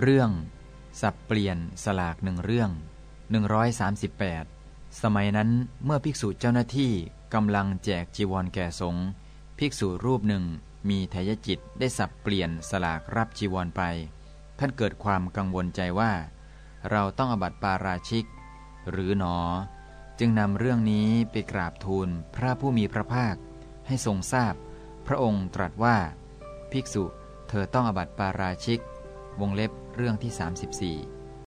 เรื่อง สับเปลี่ยนสลากหนึ่งเรื่อง 138 สมัยนั้นเมื่อภิกษุเจ้าหน้าที่กำลังแจกจีวรแก่สงฆ์ภิกษุรูปหนึ่งมีทายจิตได้สับเปลี่ยนสลากรับจีวรไป ท่านเกิดความกังวลใจว่า เราต้องอบัติปาราชิก หรือหนอ จึงนำเรื่องนี้ไปกราบทูลพระผู้มีพระภาค ให้ทรงทราบพระองค์ตรัสว่า ภิกษุเธอต้องอบัติปาราชิก วงเล็บเรื่องที่ 34